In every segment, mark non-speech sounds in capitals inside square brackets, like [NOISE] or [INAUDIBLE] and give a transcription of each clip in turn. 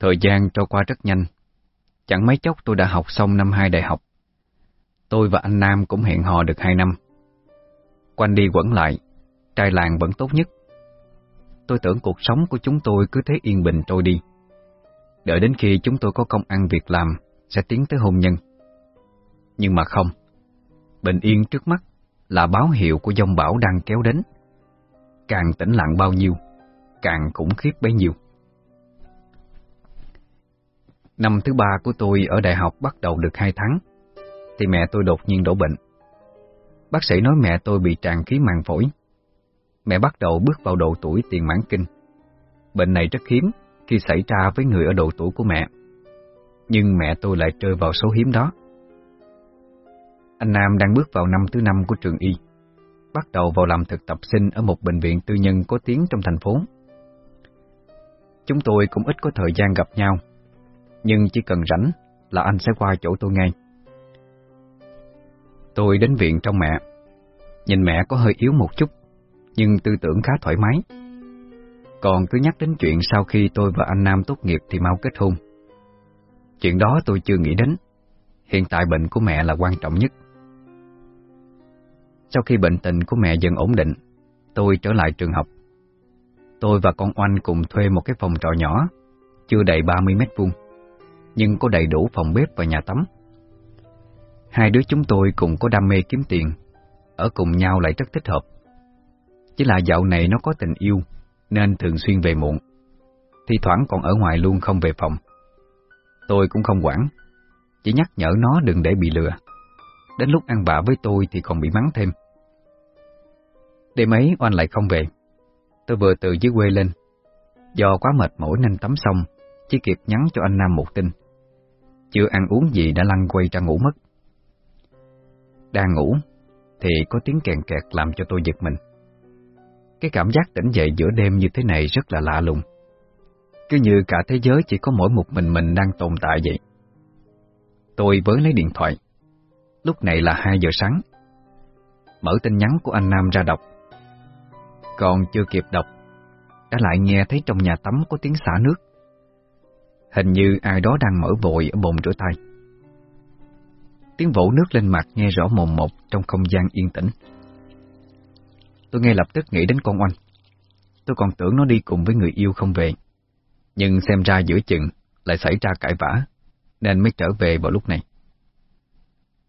Thời gian trôi qua rất nhanh. Chẳng mấy chốc tôi đã học xong năm hai đại học. Tôi và anh Nam cũng hẹn hò được hai năm. Quanh đi quẩn lại, trai làng vẫn tốt nhất. Tôi tưởng cuộc sống của chúng tôi cứ thế yên bình trôi đi. Đợi đến khi chúng tôi có công ăn việc làm, sẽ tiến tới hôn nhân. Nhưng mà không. Bình yên trước mắt là báo hiệu của dông bão đang kéo đến. Càng tĩnh lặng bao nhiêu, càng khủng khiếp bấy nhiêu. Năm thứ ba của tôi ở đại học bắt đầu được hai tháng, thì mẹ tôi đột nhiên đổ bệnh. Bác sĩ nói mẹ tôi bị tràn khí màng phổi. Mẹ bắt đầu bước vào độ tuổi tiền mãn kinh. Bệnh này rất hiếm khi xảy ra với người ở độ tuổi của mẹ. Nhưng mẹ tôi lại rơi vào số hiếm đó. Anh Nam đang bước vào năm thứ năm của trường y, bắt đầu vào làm thực tập sinh ở một bệnh viện tư nhân có tiếng trong thành phố. Chúng tôi cũng ít có thời gian gặp nhau, nhưng chỉ cần rảnh là anh sẽ qua chỗ tôi ngay. Tôi đến viện trong mẹ, nhìn mẹ có hơi yếu một chút, nhưng tư tưởng khá thoải mái. Còn cứ nhắc đến chuyện sau khi tôi và anh Nam tốt nghiệp thì mau kết hôn. Chuyện đó tôi chưa nghĩ đến, hiện tại bệnh của mẹ là quan trọng nhất. Sau khi bệnh tình của mẹ dần ổn định, tôi trở lại trường học. Tôi và con Oanh cùng thuê một cái phòng trọ nhỏ, chưa đầy 30 mét vuông, nhưng có đầy đủ phòng bếp và nhà tắm. Hai đứa chúng tôi cùng có đam mê kiếm tiền, ở cùng nhau lại rất thích hợp. Chỉ là dạo này nó có tình yêu, nên thường xuyên về muộn. Thi thoảng còn ở ngoài luôn không về phòng. Tôi cũng không quản, chỉ nhắc nhở nó đừng để bị lừa. Đến lúc ăn bạ với tôi thì còn bị mắng thêm. Đêm ấy oanh lại không về. Tôi vừa từ dưới quê lên. Do quá mệt mỏi nên tắm xong, chỉ kịp nhắn cho anh Nam một tin. Chưa ăn uống gì đã lăn quay ra ngủ mất. Đang ngủ, thì có tiếng kèn kẹt làm cho tôi giật mình. Cái cảm giác tỉnh dậy giữa đêm như thế này rất là lạ lùng. Cứ như cả thế giới chỉ có mỗi một mình mình đang tồn tại vậy. Tôi với lấy điện thoại, Lúc này là 2 giờ sáng. Mở tin nhắn của anh Nam ra đọc. Còn chưa kịp đọc, đã lại nghe thấy trong nhà tắm có tiếng xả nước. Hình như ai đó đang mở vội ở bồn rửa tay. Tiếng vỗ nước lên mặt nghe rõ mồm một trong không gian yên tĩnh. Tôi ngay lập tức nghĩ đến con oanh. Tôi còn tưởng nó đi cùng với người yêu không về. Nhưng xem ra giữa chừng lại xảy ra cãi vã, nên mới trở về vào lúc này.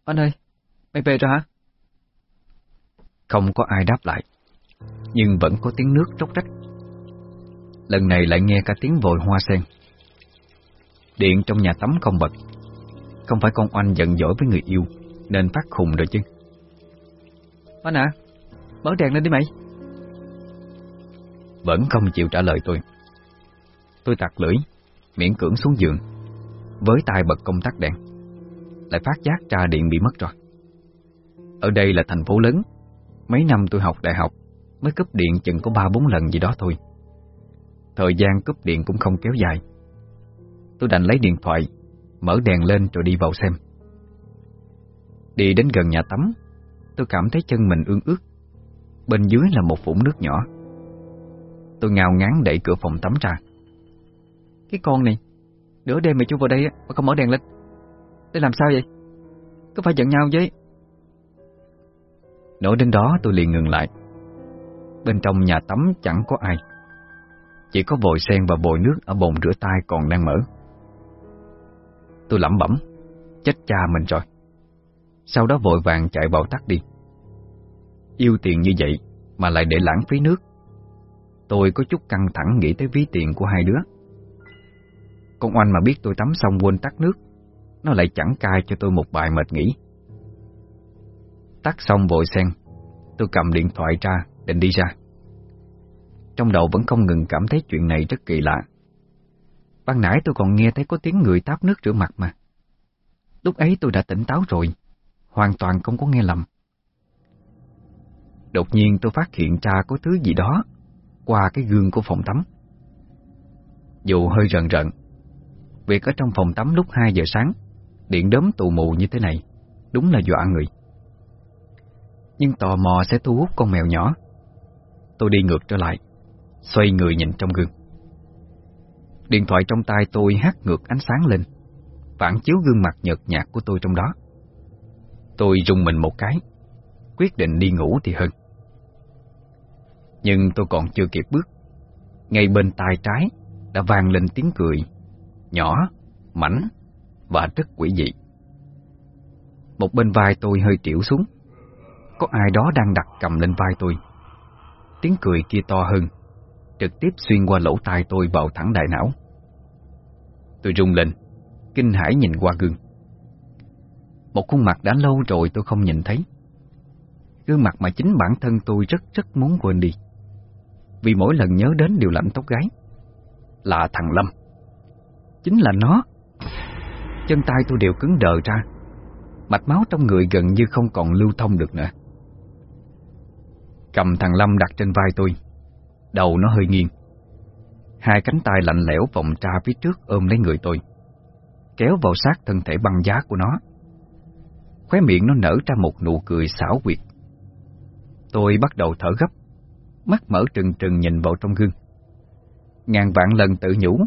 Anh ơi, mày về rồi hả? Không có ai đáp lại, nhưng vẫn có tiếng nước róc rách. Lần này lại nghe cả tiếng vội hoa sen. Điện trong nhà tắm không bật. Không phải con oanh giận dỗi với người yêu, nên phát khùng rồi chứ. Anh à, mở đèn lên đi mày. Vẫn không chịu trả lời tôi. Tôi tặc lưỡi, miễn cưỡng xuống giường, với tay bật công tắc đèn lại phát giác ra điện bị mất rồi. Ở đây là thành phố lớn, mấy năm tôi học đại học mới cúp điện chừng có ba bốn lần gì đó thôi. Thời gian cúp điện cũng không kéo dài. Tôi đành lấy điện thoại, mở đèn lên rồi đi vào xem. Đi đến gần nhà tắm, tôi cảm thấy chân mình ương ướt. Bên dưới là một vũng nước nhỏ. Tôi ngào ngán đẩy cửa phòng tắm ra. Cái con này, nửa đêm mà chú vào đây mà không mở đèn lên. Để làm sao vậy? Có phải giận nhau với... nổi đến đó tôi liền ngừng lại. Bên trong nhà tắm chẳng có ai. Chỉ có vội sen và bồi nước ở bồn rửa tay còn đang mở. Tôi lẩm bẩm, chết cha mình rồi. Sau đó vội vàng chạy vào tắt đi. Yêu tiền như vậy mà lại để lãng phí nước. Tôi có chút căng thẳng nghĩ tới ví tiền của hai đứa. Con oanh mà biết tôi tắm xong quên tắt nước nó lại chẳng cai cho tôi một bài mệt nghỉ Tắt xong vội sen Tôi cầm điện thoại ra định đi ra Trong đầu vẫn không ngừng cảm thấy chuyện này rất kỳ lạ Ban nãy tôi còn nghe thấy có tiếng người táp nước rửa mặt mà. Lúc ấy tôi đã tỉnh táo rồi, Hoàn toàn không có nghe lầm. Đột nhiên tôi phát hiện ra có thứ gì đó Qua cái gương của phòng tắm. Dù hơi rần rần, Việc ở trong phòng tắm lúc 2 giờ sáng, Điện đốm tù mù như thế này Đúng là dọa người. Nhưng tò mò sẽ thu hút con mèo nhỏ. Tôi đi ngược trở lại, Xoay người nhìn trong gương. Điện thoại trong tay tôi hát ngược ánh sáng lên. Phản chiếu gương mặt nhợt nhạt của tôi trong đó. Tôi rung mình một cái Quyết định đi ngủ thì hơn. Nhưng tôi còn chưa kịp bước. Ngay bên tai trái Đã vang lên tiếng cười Nhỏ, mảnh Và rất quỷ dị. Một bên vai tôi hơi triểu xuống. Có ai đó đang đặt cầm lên vai tôi. Tiếng cười kia to hơn. Trực tiếp xuyên qua lỗ tai tôi vào thẳng đại não. Tôi rung lên, Kinh hãi nhìn qua gương. Một khuôn mặt đã lâu rồi tôi không nhìn thấy. Gương mặt mà chính bản thân tôi rất rất muốn quên đi. Vì mỗi lần nhớ đến đều lạnh tóc gái Là thằng Lâm. Chính là nó. Chân tay tôi đều cứng đờ ra. Mạch máu trong người gần như không còn lưu thông được nữa. Cầm thằng Lâm đặt trên vai tôi. Đầu nó hơi nghiêng. Hai cánh tay lạnh lẽo vòng ra phía trước ôm lấy người tôi, Kéo vào sát thân thể băng giá của nó. Khóe miệng nó nở ra một nụ cười xảo quyệt. Tôi bắt đầu thở gấp, Mắt mở trừng trừng nhìn vào trong gương. Ngàn vạn lần tự nhủ,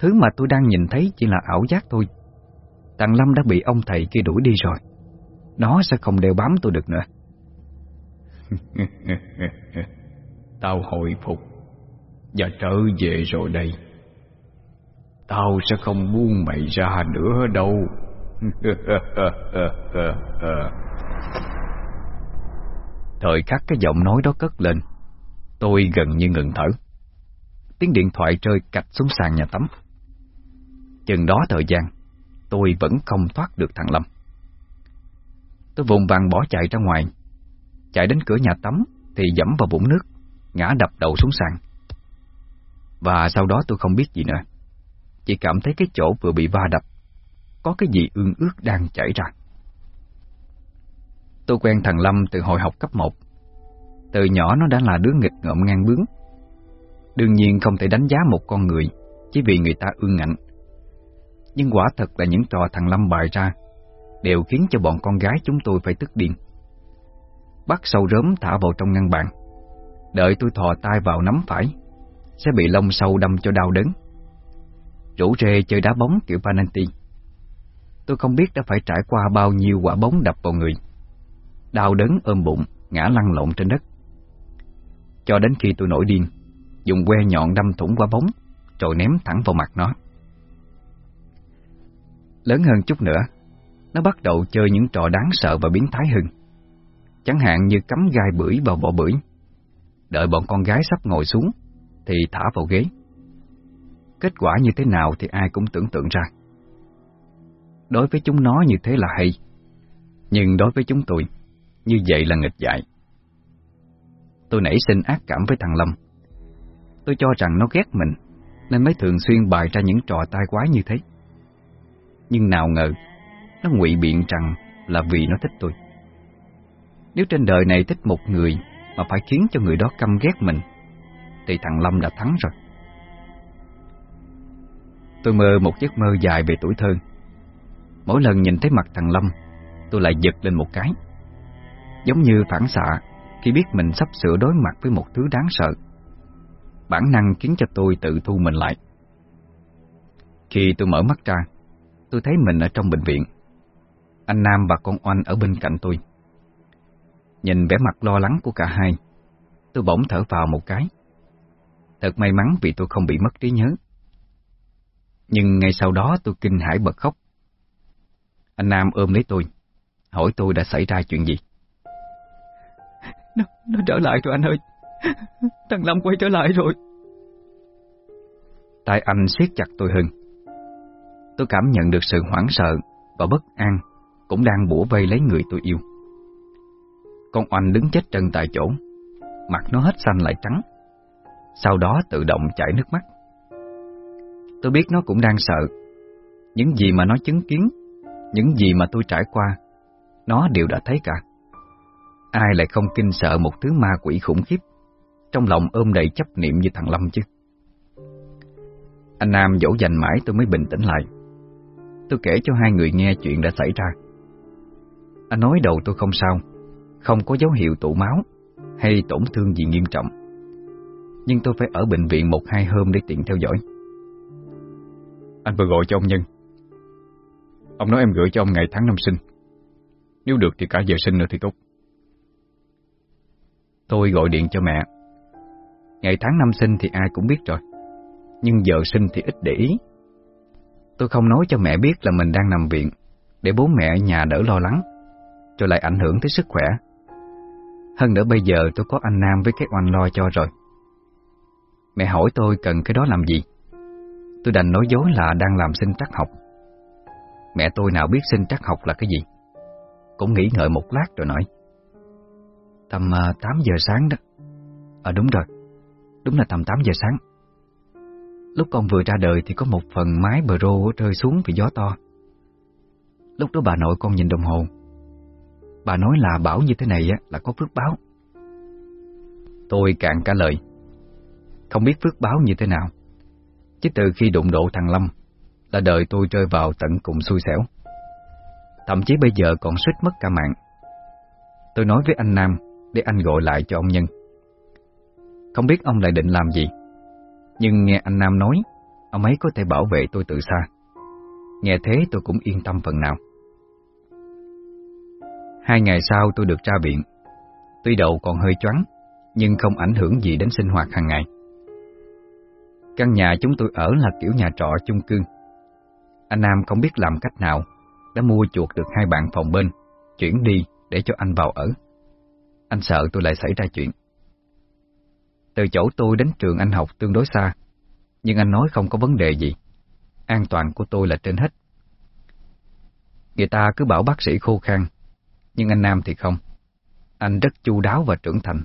Thứ mà tôi đang nhìn thấy chỉ là ảo giác thôi. Thằng Lâm đã bị ông thầy kia đuổi đi rồi, Nó sẽ không đeo bám tôi được nữa. [LAUGHS] Tao hồi phục Và trở về rồi đây. Tao sẽ không buông mày ra nữa đâu. [LAUGHS] Thời khắc cái giọng nói đó cất lên, Tôi gần như ngừng thở. Tiếng điện thoại rơi cạch xuống sàn nhà tắm. Chừng đó thời gian, Tôi vẫn không thoát được thằng Lâm. Tôi vùng vàng bỏ chạy ra ngoài. Chạy đến cửa nhà tắm Thì dẫm vào bụng nước. Ngã đập đầu xuống sàn. Và sau đó tôi không biết gì nữa. Chỉ cảm thấy cái chỗ vừa bị va đập, Có cái gì ương ướt đang chảy ra. Tôi quen thằng Lâm từ hồi học cấp 1 Từ nhỏ nó đã là đứa nghịch ngợm ngang bướng. Đương nhiên không thể đánh giá một con người Chỉ vì người ta ương ngạnh. Nhưng quả thật là những trò thằng Lâm bày ra Đều khiến cho bọn con gái chúng tôi phải tức điên. Bắt sâu rớm thả vào trong ngăn bàn. Đợi tôi thò tay vào nắm phải, Sẽ bị lông sâu đâm cho đau đớn. Rủ rê chơi đá bóng kiểu penalty. Tôi không biết đã phải trải qua bao nhiêu quả bóng đập vào người. Đau đớn ôm bụng, Ngã lăn lộn trên đất. Cho đến khi tôi nổi điên, Dùng que nhọn đâm thủng quả bóng, Rồi ném thẳng vào mặt nó. Lớn hơn chút nữa, Nó bắt đầu chơi những trò đáng sợ và biến thái hơn. Chẳng hạn như cắm gai bưởi vào vỏ bưởi. Đợi bọn con gái sắp ngồi xuống, Thì thả vào ghế. Kết quả như thế nào thì ai cũng tưởng tượng ra. Đối với chúng nó như thế là hay, Nhưng đối với chúng tôi, Như vậy là nghịch dại. Tôi nảy sinh ác cảm với thằng Lâm. Tôi cho rằng nó ghét mình, Nên mới thường xuyên bày ra những trò tai quái như thế. Nhưng nào ngờ, Nó ngụy biện rằng là vì nó thích tôi. Nếu trên đời này thích một người mà phải khiến cho người đó căm ghét mình. Thì thằng Lâm đã thắng rồi. Tôi mơ một giấc mơ dài về tuổi thơ. Mỗi lần nhìn thấy mặt thằng Lâm, Tôi lại giật lên một cái. Giống như phản xạ Khi biết mình sắp sửa đối mặt với một thứ đáng sợ. Bản năng khiến cho tôi tự thu mình lại. Khi tôi mở mắt ra, Tôi thấy mình ở trong bệnh viện. Anh Nam và con Oanh ở bên cạnh tôi. Nhìn vẻ mặt lo lắng của cả hai. Tôi bỗng thở vào một cái. Thật may mắn vì tôi không bị mất trí nhớ. Nhưng ngay sau đó tôi kinh hãi bật khóc. Anh Nam ôm lấy tôi Hỏi tôi đã xảy ra chuyện gì. Nó, nó trở lại rồi anh ơi. Thằng Lâm quay trở lại rồi. Tay anh siết chặt tôi hơn. Tôi cảm nhận được sự hoảng sợ Và bất an Cũng đang bủa vây lấy người tôi yêu con oanh đứng chết chân tại chỗ. Mặt nó hết xanh lại trắng. Sau đó tự động chảy nước mắt. Tôi biết nó cũng đang sợ. Những gì mà nó chứng kiến, Những gì mà tôi trải qua, Nó đều đã thấy cả. Ai lại không kinh sợ một thứ ma quỷ khủng khiếp? Trong lòng ôm đầy chấp niệm như thằng Lâm chứ. Anh Nam dỗ dành mãi tôi mới bình tĩnh lại. Tôi kể cho hai người nghe chuyện đã xảy ra. Anh nói đầu tôi không sao. Không có dấu hiệu tụ máu Hay tổn thương gì nghiêm trọng. Nhưng tôi phải ở bệnh viện một hai hôm để tiện theo dõi. Anh vừa gọi cho ông Nhân. Ông nói em gửi cho ông ngày tháng năm sinh. Nếu được thì cả giờ sinh nữa thì tốt. Tôi gọi điện cho mẹ. Ngày tháng năm sinh thì ai cũng biết rồi Nhưng giờ sinh thì ít để ý. Tôi không nói cho mẹ biết là mình đang nằm viện Để bố mẹ ở nhà đỡ lo lắng Rồi lại ảnh hưởng tới sức khỏe hơn nữa bây giờ tôi có anh Nam với cái oanh lo cho rồi. Mẹ hỏi tôi cần cái đó làm gì? Tôi đành nói dối là đang làm sinh trắc học. Mẹ tôi nào biết sinh trắc học là cái gì? Cũng nghĩ ngợi một lát rồi nói. Tầm à, 8 giờ sáng đó. À đúng rồi. Đúng là tầm 8 giờ sáng. Lúc con vừa ra đời thì có một phần mái bờ rô rơi xuống vì gió to. Lúc đó bà nội con nhìn đồng hồ. Bà nói là bảo như thế này á, là có phước báo. Tôi cạn cả lời. Không biết phước báo như thế nào. Chứ từ khi đụng độ thằng Lâm, Là đời tôi rơi vào tận cùng xui xẻo. Thậm chí bây giờ còn suýt mất cả mạng. Tôi nói với anh Nam Để anh gọi lại cho ông Nhân. Không biết ông lại định làm gì. Nhưng nghe anh Nam nói, Ông ấy có thể bảo vệ tôi từ xa. Nghe thế tôi cũng yên tâm phần nào. Hai ngày sau tôi được ra viện Tuy đầu còn hơi choáng Nhưng không ảnh hưởng gì đến sinh hoạt hàng ngày Căn nhà chúng tôi ở là kiểu nhà trọ chung cư. Anh Nam không biết làm cách nào đã mua chuột được hai bạn phòng bên, chuyển đi để cho anh vào ở. Anh sợ tôi lại xảy ra chuyện. Từ chỗ tôi đến trường anh học tương đối xa, nhưng anh nói không có vấn đề gì. An toàn của tôi là trên hết. Người ta cứ bảo bác sĩ khô khan, nhưng anh Nam thì không. Anh rất chu đáo và trưởng thành,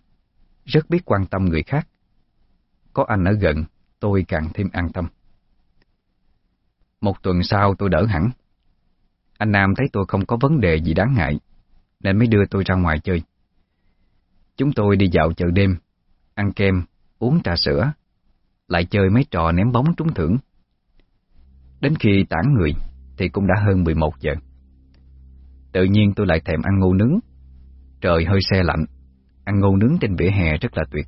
rất biết quan tâm người khác. Có anh ở gần tôi càng thêm an tâm. Một tuần sau tôi đỡ hẳn. Anh Nam thấy tôi không có vấn đề gì đáng ngại, nên mới đưa tôi ra ngoài chơi. Chúng tôi đi dạo chợ đêm, ăn kem, uống trà sữa, lại chơi mấy trò ném bóng trúng thưởng. Đến khi tản người thì cũng đã hơn 11 giờ. Tự nhiên tôi lại thèm ăn ngô nướng. Trời hơi xe lạnh, ăn ngô nướng trên vỉa hè rất là tuyệt.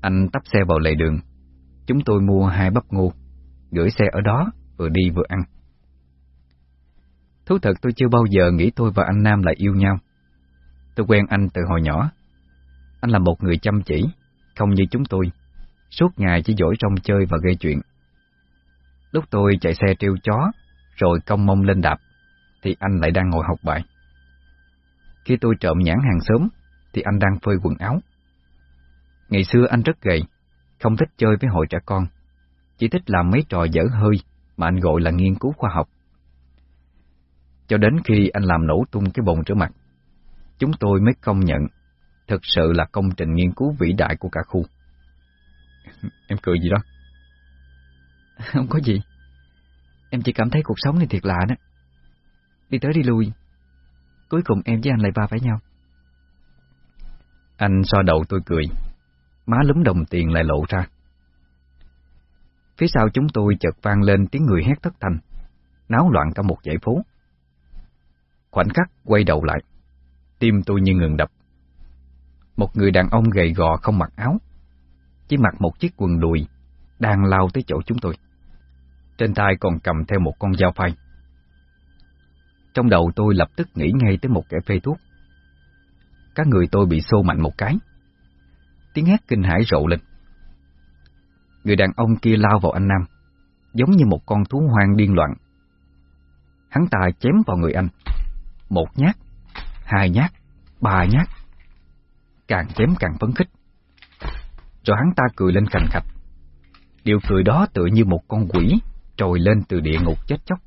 Anh tắp xe vào lề đường, Chúng tôi mua hai bắp ngô, gửi xe ở đó, vừa đi vừa ăn. Thú thật tôi chưa bao giờ nghĩ tôi và anh Nam lại yêu nhau. Tôi quen anh từ hồi nhỏ. Anh là một người chăm chỉ, không như chúng tôi, suốt ngày chỉ dỗi trong chơi và gây chuyện. Lúc tôi chạy xe trêu chó, rồi cong mông lên đạp, thì anh lại đang ngồi học bài. Khi tôi trộm nhãn hàng sớm, thì anh đang phơi quần áo. Ngày xưa anh rất gầy, không thích chơi với hội trẻ con, chỉ thích làm mấy trò dở hơi mà anh gọi là nghiên cứu khoa học. Cho đến khi anh làm nổ tung cái bồn rửa mặt, chúng tôi mới công nhận thực sự là công trình nghiên cứu vĩ đại của cả khu. [LAUGHS] Em cười gì đó? [LAUGHS] Không có gì. Em chỉ cảm thấy cuộc sống này thiệt lạ đó. Đi tới đi lui, cuối cùng em với anh lại va phải nhau. Anh so đầu tôi cười má lúm đồng tiền lại lộ ra. Phía sau chúng tôi chợt vang lên tiếng người hét thất thanh, náo loạn cả một dãy phố. Khoảnh khắc quay đầu lại, tim tôi như ngừng đập. Một người đàn ông gầy gò không mặc áo, chỉ mặc một chiếc quần đùi, đang lao tới chỗ chúng tôi. Trên tay còn cầm theo một con dao phay. Trong đầu tôi lập tức nghĩ ngay tới một kẻ phê thuốc. Các người tôi bị xô mạnh một cái tiếng hét kinh hãi rộ lên. Người đàn ông kia lao vào anh Nam, giống như một con thú hoang điên loạn. Hắn ta chém vào người anh, một nhát, hai nhát, ba nhát, càng chém càng phấn khích. Rồi hắn ta cười lên cành khạch, điều cười đó tựa như một con quỷ trồi lên từ địa ngục chết chóc.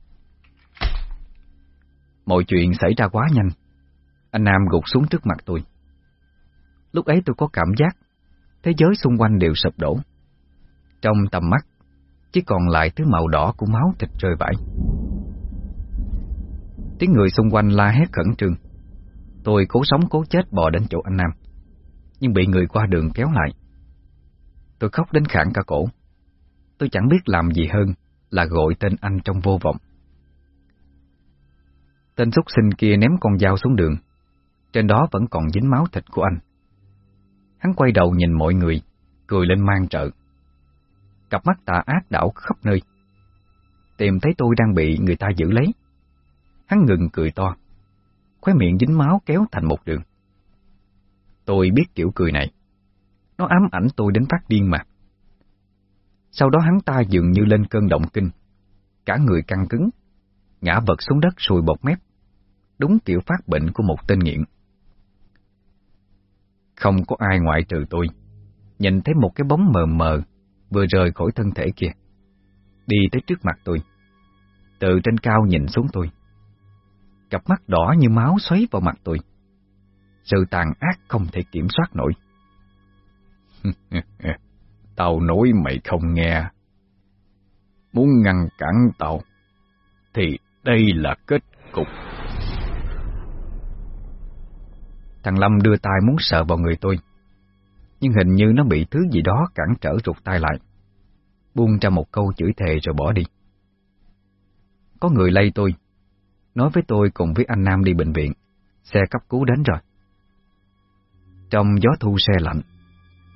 Mọi chuyện xảy ra quá nhanh, anh Nam gục xuống trước mặt tôi. Lúc ấy tôi có cảm giác thế giới xung quanh đều sụp đổ. Trong tầm mắt, chỉ còn lại thứ màu đỏ của máu thịt rơi vãi. Tiếng người xung quanh la hét khẩn trương. Tôi cố sống cố chết bò đến chỗ anh Nam, nhưng bị người qua đường kéo lại. Tôi khóc đến khản cả cổ. Tôi chẳng biết làm gì hơn là gọi tên anh trong vô vọng. Tên xúc sinh kia ném con dao xuống đường, trên đó vẫn còn dính máu thịt của anh. Hắn quay đầu nhìn mọi người, cười lên mang trợ. Cặp mắt tà ác đảo khắp nơi. tìm thấy tôi đang bị người ta giữ lấy. Hắn ngừng cười to, khóe miệng dính máu kéo thành một đường. Tôi biết kiểu cười này. Nó ám ảnh tôi đến phát điên mà. Sau đó hắn ta dường như lên cơn động kinh, cả người căng cứng, ngã vật xuống đất sùi bọt mép, đúng kiểu phát bệnh của một tên nghiện. Không có ai ngoại trừ tôi, nhìn thấy một cái bóng mờ mờ vừa rời khỏi thân thể kia, đi tới trước mặt tôi, từ trên cao nhìn xuống tôi. Cặp mắt đỏ như máu xoáy vào mặt tôi. Sự tàn ác không thể kiểm soát nổi. [LAUGHS] tao nói mày không nghe. Muốn ngăn cản tao, thì đây là kết cục. Thằng Lâm đưa tay muốn sợ vào người tôi, nhưng hình như nó bị thứ gì đó cản trở rụt tay lại. Buông ra một câu chửi thề rồi bỏ đi. Có người lay tôi, nói với tôi cùng với anh Nam đi bệnh viện, xe cấp cứu đến rồi. Trong gió thu xe lạnh,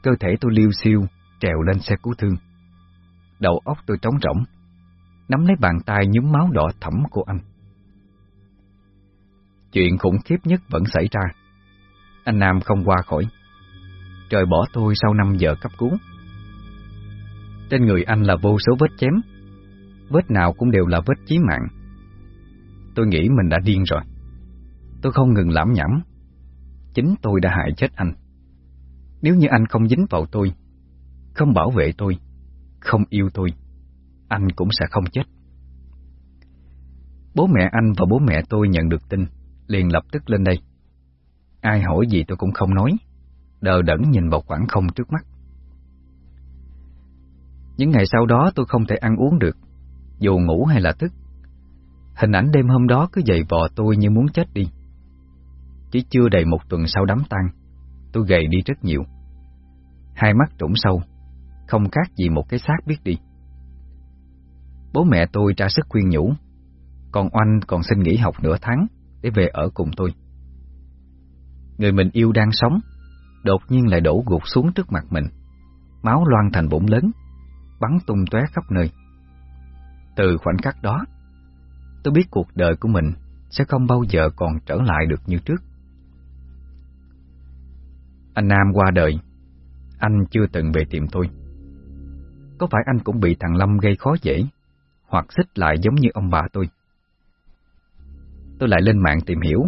cơ thể tôi liêu siêu, trèo lên xe cứu thương. Đầu óc tôi trống rỗng, nắm lấy bàn tay nhúm máu đỏ thẫm của anh. Chuyện khủng khiếp nhất vẫn xảy ra. Anh Nam không qua khỏi. Trời bỏ tôi sau 5 giờ cấp cứu. Trên người anh là vô số vết chém. Vết nào cũng đều là vết chí mạng. Tôi nghĩ mình đã điên rồi. Tôi không ngừng lãm nhảm. Chính tôi đã hại chết anh. Nếu như anh không dính vào tôi, không bảo vệ tôi, không yêu tôi, anh cũng sẽ không chết. Bố mẹ anh và bố mẹ tôi nhận được tin, liền lập tức lên đây. Ai hỏi gì tôi cũng không nói, đờ đẫn nhìn vào khoảng không trước mắt. Những ngày sau đó tôi không thể ăn uống được, dù ngủ hay là thức. Hình ảnh đêm hôm đó cứ dày vò tôi như muốn chết đi. Chỉ chưa đầy một tuần sau đám tang, tôi gầy đi rất nhiều. Hai mắt trũng sâu, không khác gì một cái xác biết đi. Bố mẹ tôi tra sức khuyên nhủ, còn Oanh còn xin nghỉ học nửa tháng để về ở cùng tôi. Người mình yêu đang sống, đột nhiên lại đổ gục xuống trước mặt mình, máu loan thành bụng lớn, bắn tung tóe khắp nơi. Từ khoảnh khắc đó, tôi biết cuộc đời của mình sẽ không bao giờ còn trở lại được như trước. Anh Nam qua đời, anh chưa từng về tìm tôi. Có phải anh cũng bị thằng Lâm gây khó dễ, hoặc xích lại giống như ông bà tôi? Tôi lại lên mạng tìm hiểu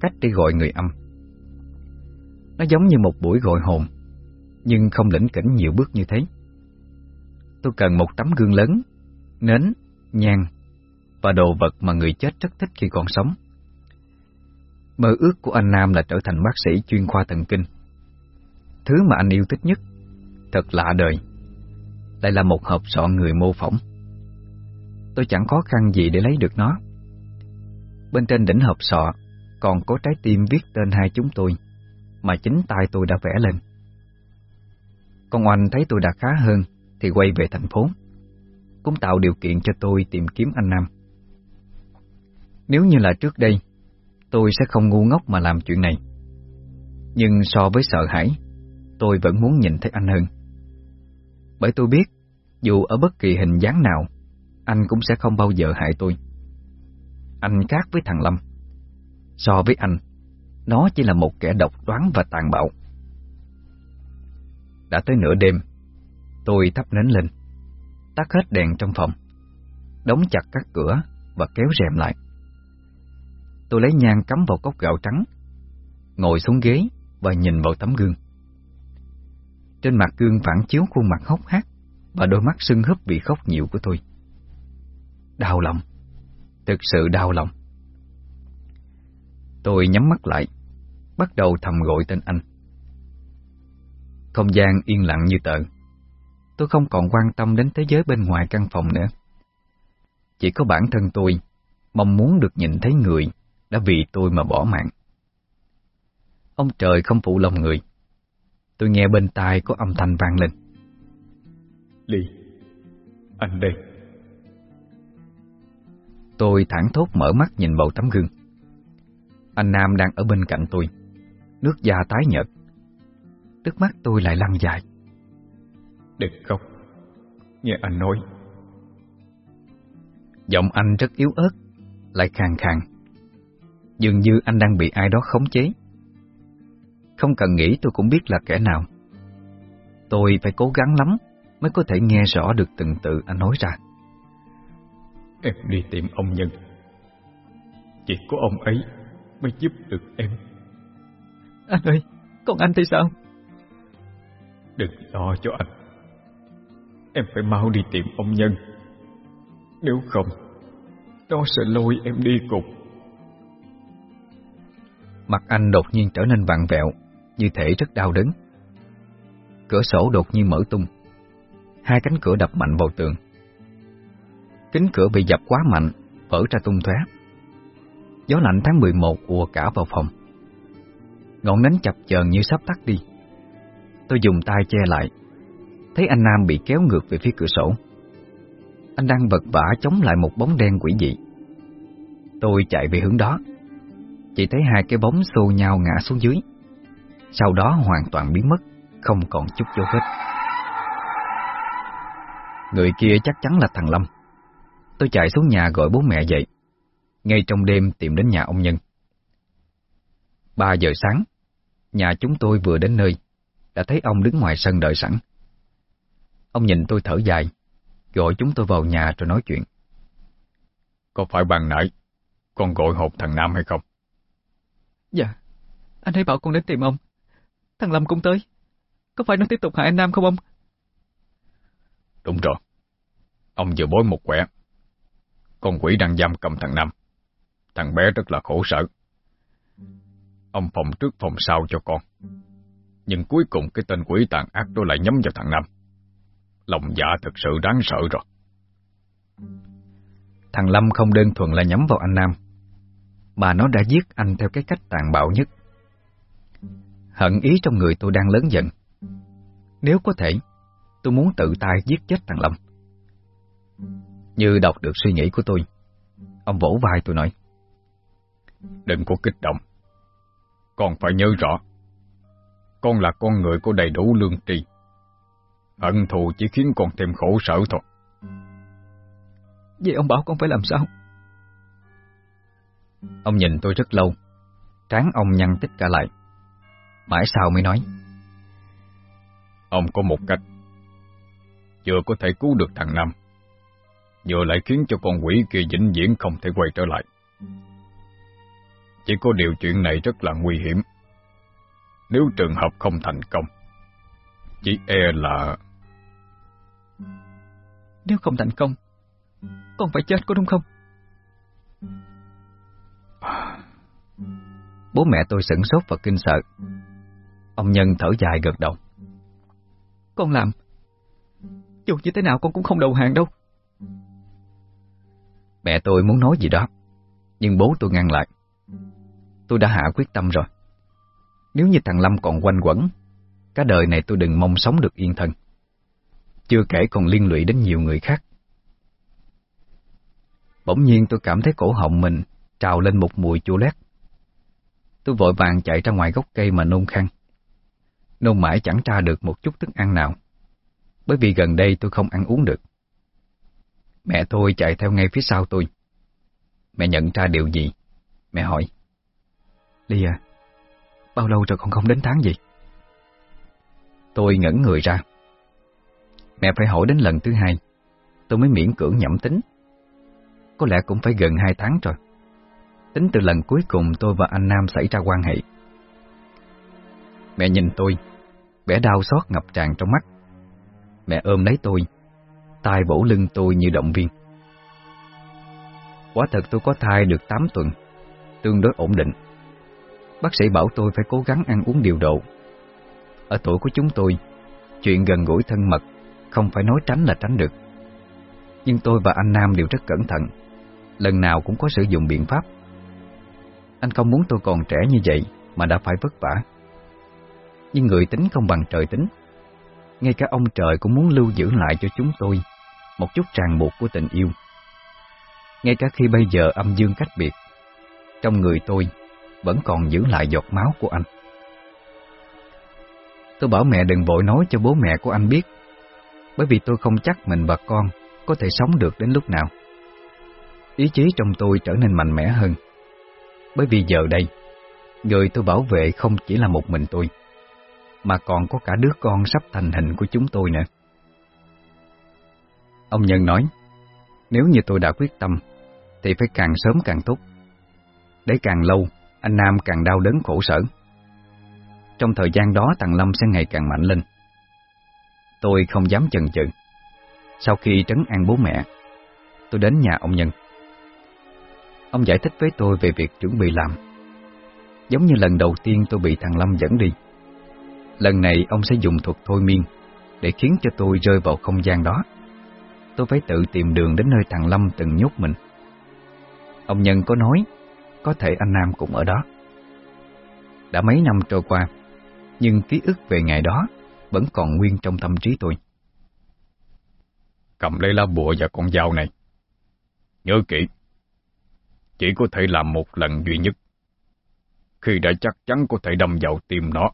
cách để gọi người âm. Nó giống như một buổi gọi hồn, nhưng không lĩnh kỉnh nhiều bước như thế. Tôi cần một tấm gương lớn, nến, nhang và đồ vật mà người chết rất thích khi còn sống. Mơ ước của anh Nam là trở thành bác sĩ chuyên khoa thần kinh. Thứ mà anh yêu thích nhất, thật lạ đời, lại là một hộp sọ người mô phỏng. Tôi chẳng khó khăn gì để lấy được nó. Bên trên đỉnh hộp sọ còn có trái tim viết tên hai chúng tôi, mà chính tay tôi đã vẽ lên. Con Oanh thấy tôi đã khá hơn thì quay về thành phố, cũng tạo điều kiện cho tôi tìm kiếm anh Nam. Nếu như là trước đây, tôi sẽ không ngu ngốc mà làm chuyện này. Nhưng so với sợ hãi, tôi vẫn muốn nhìn thấy anh hơn. Bởi tôi biết, dù ở bất kỳ hình dáng nào, anh cũng sẽ không bao giờ hại tôi. Anh khác với thằng Lâm. So với anh, nó chỉ là một kẻ độc đoán và tàn bạo. Đã tới nửa đêm, tôi thắp nến lên, tắt hết đèn trong phòng, đóng chặt các cửa và kéo rèm lại. Tôi lấy nhang cắm vào cốc gạo trắng, ngồi xuống ghế và nhìn vào tấm gương. Trên mặt gương phản chiếu khuôn mặt hốc hác và đôi mắt sưng húp vì khóc nhiều của tôi. Đau lòng, thực sự đau lòng. Tôi nhắm mắt lại, bắt đầu thầm gọi tên anh. Không gian yên lặng như tờ. Tôi không còn quan tâm đến thế giới bên ngoài căn phòng nữa. Chỉ có bản thân tôi mong muốn được nhìn thấy người đã vì tôi mà bỏ mạng. Ông trời không phụ lòng người. Tôi nghe bên tai có âm thanh vang lên. Ly, anh đây. Tôi thẳng thốt mở mắt nhìn vào tấm gương. Anh Nam đang ở bên cạnh tôi, nước da tái nhợt. Nước mắt tôi lại lăn dài. Đừng khóc, nghe anh nói. Giọng anh rất yếu ớt, lại khàn khàn. Dường như anh đang bị ai đó khống chế. Không cần nghĩ tôi cũng biết là kẻ nào. Tôi phải cố gắng lắm mới có thể nghe rõ được từng từ anh nói ra. Em đi tìm ông Nhân. Chỉ có ông ấy mới giúp được em. Anh ơi, còn anh thì sao? Đừng lo cho anh. Em phải mau đi tìm ông Nhân. Nếu không, nó sẽ lôi em đi cùng. Mặt anh đột nhiên trở nên vặn vẹo, như thể rất đau đớn. Cửa sổ đột nhiên mở tung. Hai cánh cửa đập mạnh vào tường. Kính cửa bị dập quá mạnh, vỡ ra tung tóe. Gió lạnh tháng 11 ùa cả vào phòng. Ngọn nến chập chờn như sắp tắt đi. Tôi dùng tay che lại, thấy anh Nam bị kéo ngược về phía cửa sổ. Anh đang vật vã chống lại một bóng đen quỷ dị. Tôi chạy về hướng đó, chỉ thấy hai cái bóng xô nhau ngã xuống dưới. Sau đó hoàn toàn biến mất, không còn chút dấu vết. Người kia chắc chắn là thằng Lâm. Tôi chạy xuống nhà gọi bố mẹ dậy. Ngay trong đêm tìm đến nhà ông Nhân. Ba giờ sáng, nhà chúng tôi vừa đến nơi, đã thấy ông đứng ngoài sân đợi sẵn. Ông nhìn tôi thở dài, gọi chúng tôi vào nhà rồi nói chuyện. Có phải bằng nãy con gọi hộp thằng Nam hay không? Dạ, anh hãy bảo con đến tìm ông. Thằng Lâm cũng tới. Có phải nó tiếp tục hại anh Nam không ông? Đúng rồi. Ông vừa bối một quẻ. Con quỷ đang giam cầm thằng Nam. Thằng bé rất là khổ sở. Ông phòng trước phòng sau cho con. Nhưng cuối cùng cái tên quỷ tàn ác đó lại nhắm vào thằng Nam. Lòng dạ thật sự đáng sợ rồi. Thằng Lâm không đơn thuần là nhắm vào anh Nam, mà nó đã giết anh theo cái cách tàn bạo nhất. Hận ý trong người tôi đang lớn dần. Nếu có thể, tôi muốn tự tay giết chết thằng Lâm. Như đọc được suy nghĩ của tôi, ông vỗ vai tôi nói. Đừng có kích động. Con phải nhớ rõ, con là con người có đầy đủ lương tri. Hận thù chỉ khiến con thêm khổ sở thôi. Vậy ông bảo con phải làm sao? Ông nhìn tôi rất lâu, trán ông nhăn tích cả lại. Mãi sau mới nói. Ông có một cách. Vừa có thể cứu được thằng Nam, vừa lại khiến cho con quỷ kia vĩnh viễn không thể quay trở lại. Chỉ có điều chuyện này rất là nguy hiểm. Nếu trường hợp không thành công, chỉ e là... Nếu không thành công, con phải chết có đúng không? Bố mẹ tôi sửng sốt và kinh sợ. Ông Nhân thở dài gật đầu. Con làm. Dù như thế nào con cũng không đầu hàng đâu. Mẹ tôi muốn nói gì đó, nhưng bố tôi ngăn lại. Tôi đã hạ quyết tâm rồi. Nếu như thằng Lâm còn quanh quẩn, cả đời này tôi đừng mong sống được yên thân. Chưa kể còn liên lụy đến nhiều người khác. Bỗng nhiên tôi cảm thấy cổ họng mình trào lên một mùi chua lét. Tôi vội vàng chạy ra ngoài gốc cây mà nôn khăn. Nôn mãi chẳng tra được một chút thức ăn nào, bởi vì gần đây tôi không ăn uống được. Mẹ tôi chạy theo ngay phía sau tôi. Mẹ nhận ra điều gì? Mẹ hỏi. Ly à, bao lâu rồi con không đến tháng gì? Tôi ngẩn người ra. Mẹ phải hỏi đến lần thứ hai, tôi mới miễn cưỡng nhẩm tính. Có lẽ cũng phải gần hai tháng rồi. Tính từ lần cuối cùng tôi và anh Nam xảy ra quan hệ. Mẹ nhìn tôi, vẻ đau xót ngập tràn trong mắt. Mẹ ôm lấy tôi, tay bổ lưng tôi như động viên. Quả thật tôi có thai được 8 tuần, tương đối ổn định. Bác sĩ bảo tôi phải cố gắng ăn uống điều độ. Ở tuổi của chúng tôi, chuyện gần gũi thân mật không phải nói tránh là tránh được. Nhưng tôi và anh Nam đều rất cẩn thận, lần nào cũng có sử dụng biện pháp. Anh không muốn tôi còn trẻ như vậy mà đã phải vất vả. Nhưng người tính không bằng trời tính. Ngay cả ông trời cũng muốn lưu giữ lại cho chúng tôi một chút ràng buộc của tình yêu. Ngay cả khi bây giờ âm dương cách biệt, trong người tôi vẫn còn giữ lại giọt máu của anh. Tôi bảo mẹ đừng vội nói cho bố mẹ của anh biết, bởi vì tôi không chắc mình và con có thể sống được đến lúc nào. Ý chí trong tôi trở nên mạnh mẽ hơn. Bởi vì giờ đây, người tôi bảo vệ không chỉ là một mình tôi, mà còn có cả đứa con sắp thành hình của chúng tôi nữa. Ông Nhân nói, nếu như tôi đã quyết tâm, thì phải càng sớm càng tốt. Để càng lâu, anh Nam càng đau đớn khổ sở. Trong thời gian đó thằng Lâm sẽ ngày càng mạnh lên. Tôi không dám chần chừ. Sau khi trấn an bố mẹ, tôi đến nhà ông Nhân. Ông giải thích với tôi về việc chuẩn bị làm. Giống như lần đầu tiên tôi bị thằng Lâm dẫn đi. Lần này ông sẽ dùng thuật thôi miên để khiến cho tôi rơi vào không gian đó. Tôi phải tự tìm đường đến nơi thằng Lâm từng nhốt mình. Ông Nhân có nói, có thể anh Nam cũng ở đó. Đã mấy năm trôi qua, nhưng ký ức về ngày đó vẫn còn nguyên trong tâm trí tôi. Cầm lấy lá bùa và con dao này. Nhớ kỹ, chỉ có thể làm một lần duy nhất. Khi đã chắc chắn có thể đâm vào tim nó,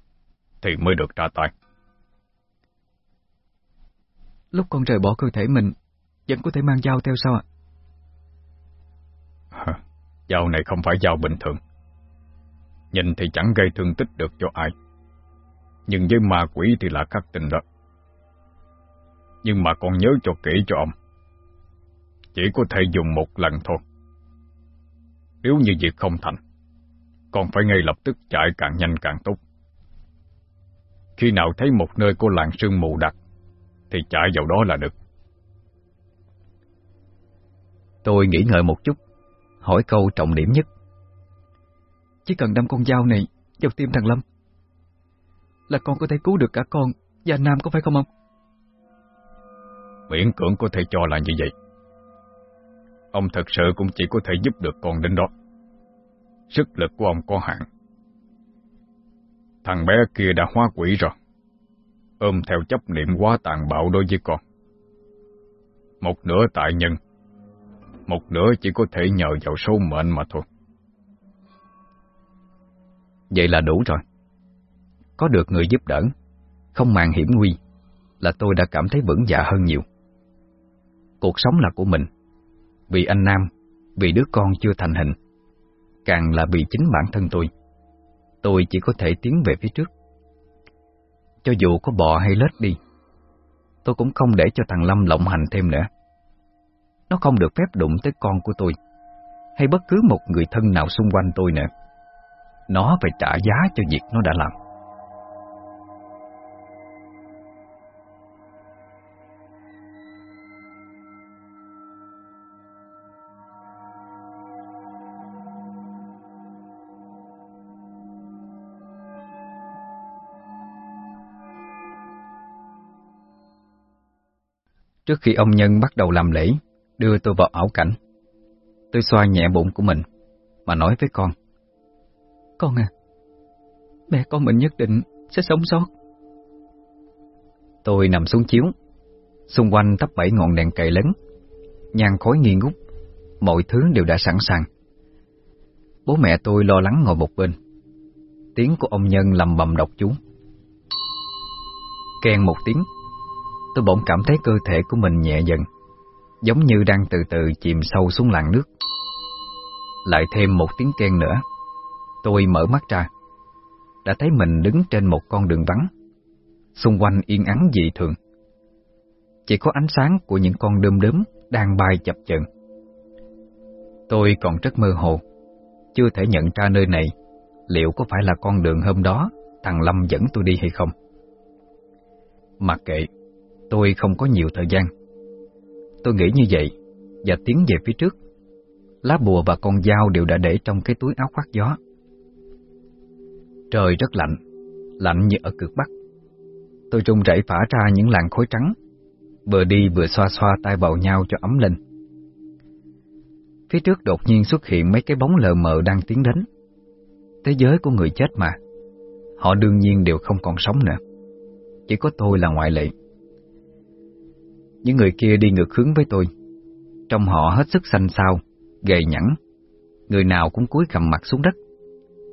thì mới được ra tay. Lúc con rời bỏ cơ thể mình, vẫn có thể mang dao theo sao ạ? Dao này không phải dao bình thường. Nhìn thì chẳng gây thương tích được cho ai. Nhưng với ma quỷ thì là khắc tình đó. Nhưng mà con nhớ cho kỹ cho ông. Chỉ có thể dùng một lần thôi. Nếu như việc không thành, con phải ngay lập tức chạy càng nhanh càng tốt. Khi nào thấy một nơi có làng sương mù đặc, thì chạy vào đó là được. Tôi nghĩ ngợi một chút, hỏi câu trọng điểm nhất. Chỉ cần đâm con dao này vào tim thằng Lâm, là con có thể cứu được cả con và anh Nam có phải không ông? Miễn cưỡng có thể cho là như vậy. Ông thật sự cũng chỉ có thể giúp được con đến đó. Sức lực của ông có hạn. Thằng bé kia đã hóa quỷ rồi. Ôm theo chấp niệm quá tàn bạo đối với con. Một nửa tại nhân, một nửa chỉ có thể nhờ vào số mệnh mà thôi. Vậy là đủ rồi. Có được người giúp đỡ, không màng hiểm nguy, là tôi đã cảm thấy vững dạ hơn nhiều. Cuộc sống là của mình, vì anh Nam, vì đứa con chưa thành hình, càng là vì chính bản thân tôi. Tôi chỉ có thể tiến về phía trước. Cho dù có bò hay lết đi, tôi cũng không để cho thằng Lâm lộng hành thêm nữa. Nó không được phép đụng tới con của tôi, hay bất cứ một người thân nào xung quanh tôi nữa. Nó phải trả giá cho việc nó đã làm. Trước khi ông Nhân bắt đầu làm lễ, đưa tôi vào ảo cảnh. Tôi xoa nhẹ bụng của mình, mà nói với con. Con à, mẹ con mình nhất định sẽ sống sót. Tôi nằm xuống chiếu, xung quanh tấp bảy ngọn đèn cậy lớn, nhang khói nghi ngút, mọi thứ đều đã sẵn sàng. Bố mẹ tôi lo lắng ngồi một bên. Tiếng của ông Nhân lầm bầm đọc chú. Kèn một tiếng, tôi bỗng cảm thấy cơ thể của mình nhẹ dần, giống như đang từ từ chìm sâu xuống làn nước. Lại thêm một tiếng ken nữa, tôi mở mắt ra, đã thấy mình đứng trên một con đường vắng, xung quanh yên ắng dị thường. Chỉ có ánh sáng của những con đơm đớm đang bay chập chờn. Tôi còn rất mơ hồ, chưa thể nhận ra nơi này liệu có phải là con đường hôm đó thằng Lâm dẫn tôi đi hay không. Mặc kệ, Tôi không có nhiều thời gian. Tôi nghĩ như vậy và tiến về phía trước. Lá bùa và con dao đều đã để trong cái túi áo khoác gió. Trời rất lạnh, lạnh như ở cực Bắc. Tôi trung rẩy phả ra những làn khối trắng, vừa đi vừa xoa xoa tay vào nhau cho ấm lên. Phía trước đột nhiên xuất hiện mấy cái bóng lờ mờ đang tiến đến. Thế giới của người chết mà, họ đương nhiên đều không còn sống nữa. Chỉ có tôi là ngoại lệ. Những người kia đi ngược hướng với tôi. Trong họ hết sức xanh xao Gầy nhẵn. Người nào cũng cúi khầm mặt xuống đất.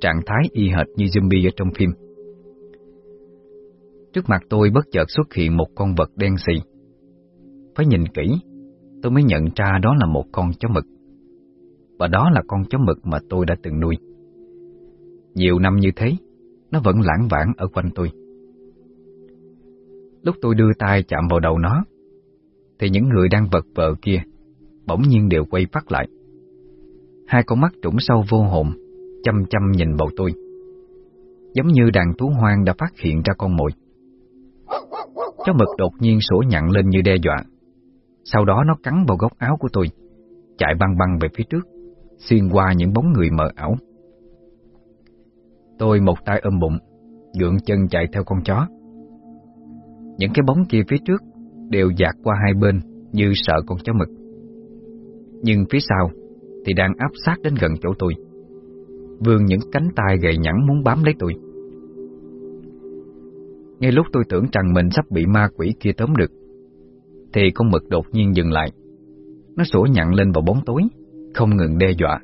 Trạng thái y hệt như zombie ở trong phim. Trước mặt tôi bất chợt xuất hiện một con vật đen xì. Phải nhìn kỹ Tôi mới nhận ra đó là một con chó mực. Và đó là con chó mực mà tôi đã từng nuôi. Nhiều năm như thế, nó vẫn lãng vãng ở quanh tôi. Lúc tôi đưa tay chạm vào đầu nó, thì những người đang vật vờ kia bỗng nhiên đều quay phát lại. Hai con mắt trũng sâu vô hồn, chăm chăm nhìn bầu tôi. Giống như đàn thú hoang đã phát hiện ra con mồi. Chó mực đột nhiên sổ nhặn lên như đe dọa. Sau đó nó cắn vào góc áo của tôi, chạy băng băng về phía trước, xuyên qua những bóng người mờ ảo. Tôi một tay ôm bụng, gượng chân chạy theo con chó. Những cái bóng kia phía trước đều dạt qua hai bên như sợ con chó mực. Nhưng phía sau thì đang áp sát đến gần chỗ tôi. Vươn những cánh tay gầy nhẵn muốn bám lấy tôi. Ngay lúc tôi tưởng rằng mình sắp bị ma quỷ kia tóm được, thì con mực đột nhiên dừng lại. Nó sủa nhặn lên vào bóng tối, không ngừng đe dọa.